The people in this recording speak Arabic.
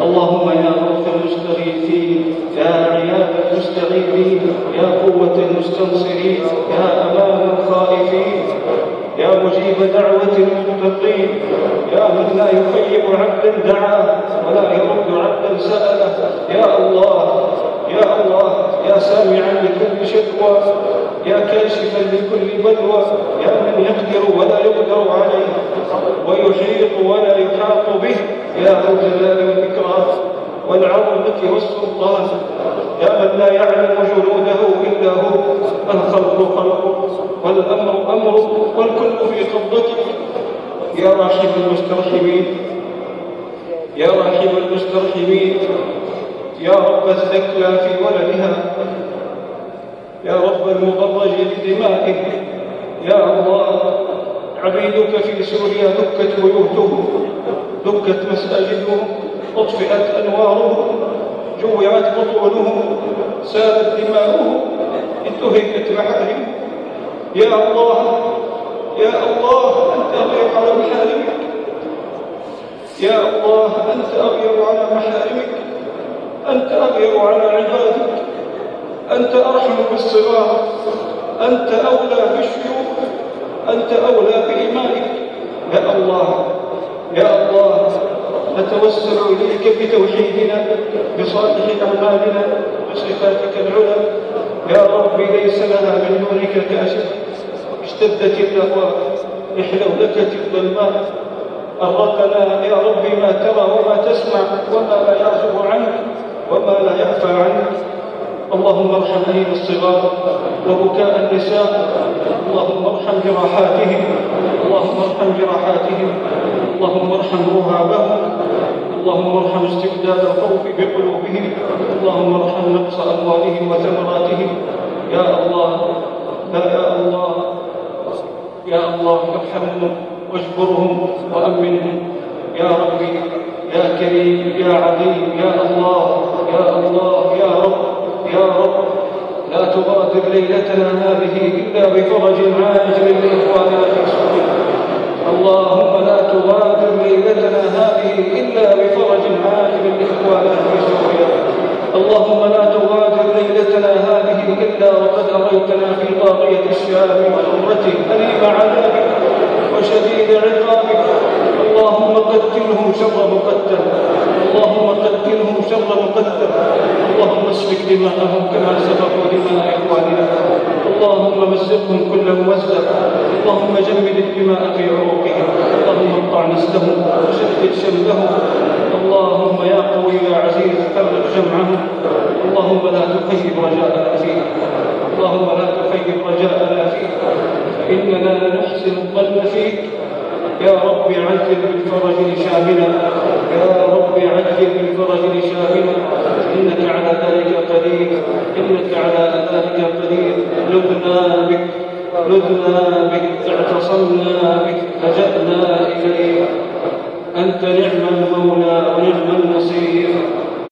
اللهم يا روح المستغيثين يا عياد المستغيثين يا قوة المستنصرين يا أمان الخائفين يا مجيب دعوة المتقين يا من لا يخيب عبدا دعاه ولا يرد عبدا سأله يا الله يا الله يا سامعا لكل شكوى يا كاشفا لكل بلوى يا من يقدر ولا يقدر عليه ويحيط ولا يا ذو الجلال والإكرام والعظمة والسلطان يا من لا يعلم جنوده إلا هو. الخلق خلقه والأمر أمره والكل في قبضته يا راحم المسترحمين. يا راحم المسترحمين. يا رب الزكى في ولدها. يا رب المضرج بدمائه يا الله عبيدك في سوريا دكت بيوتهم دكت مساجدهم أطفئت أنوارهم جوعت بطونهم سالت دماؤهم انتهكت محارم يا الله يا الله أنت أغير على محارمك. يا الله أنت أغير على محارمك. أنت أغير على عبادك. أنت أرحم بالصغار أنت أولى بالشيوخ. أنت أولى بإيمانك. يا الله يا الله نتوسل إليك بتوحيدنا بصالح أعمالنا بصفاتك العلى. يا رب ليس لنا من دونك كاشف. اشتدت الأهواء احلولكت الظلمات أرقنا يا رب ما ترى وما تسمع وما لا يعزب عنك وما لا يخفى عنك. اللهم ارحم أهل الصغار وبكاء النساء. اللهم ارحم جراحاتهم. اللهم ارحم جراحاتهم. اللهم ارحم رهابهم اللهم ارحم استبداد الخوف بقلوبهم. اللهم ارحم نقص أموالهم وثمراتهم. يا الله يا الله. يا الله ارحمهم واجبرهم وأمنهم. يا ربي يا كريم يا عظيم. يا الله يا الله يا رب يا رب. لا تغادر ليلتنا هذه إلا بفرج عاجل لإخواننا في سوريا اللهم لا تغادر ليلتنا هذه إلا بفرج عاجل لإخواننا في سوريا اللهم لا تغادر ليلتنا هذه إلا وقد أريتنا في طاغية الشام وأمته أليم عذابك وشديد عقابك. اللهم قتلهم شر مقتل. اللهم قتلهم شر مقتل. اسفك دماءهم كما سبقوا دماء اخواننا اللهم مزقهم كل ممزق اللهم جمد الدماء في عروقهم. اللهم اقطع نسلهم وشتت شملهم اللهم يا قوي يا عزيز فرق جمعهم. اللهم لا تخيب رجاءنا فيه اللهم لا تخيب رجاءنا فيه فاننا لنحسن الظن فيك. يا رب عجل بالفرج لشامنا يا رب عجل بالفرج لشامنا إنك على ذلك قدير إنك على ذلك قدير لذنا بك لذنا بك اعتصمنا بك لجأنا إليك. أنت نعم المولى.